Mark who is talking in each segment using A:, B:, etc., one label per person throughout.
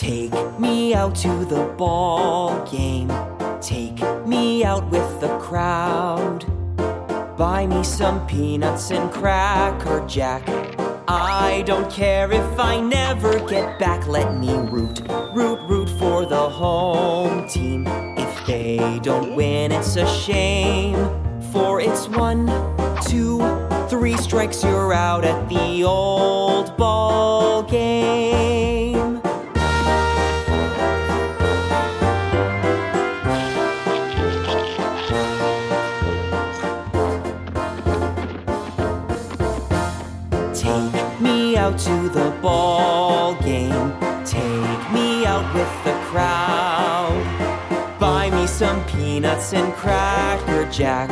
A: Take me out to the ball game. Take me out with the crowd. Buy me some peanuts and cracker jack. I don't care if I never get back. Let me root, root, root for the home team. If they don't win, it's a shame. For it's one, two, three strikes, you're out at the old Take me out to the ball game. Take me out with the crowd. Buy me some peanuts and cracker jack.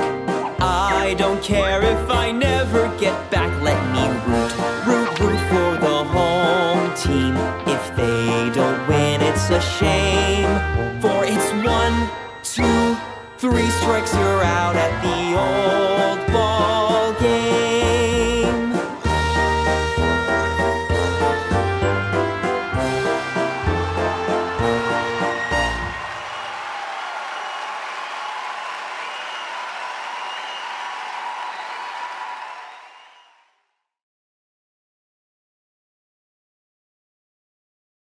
A: I don't care if I never get back. Let me root, root, root for the home team. If they don't win, it's a shame. For it's one, two, three strikes, you're out at the old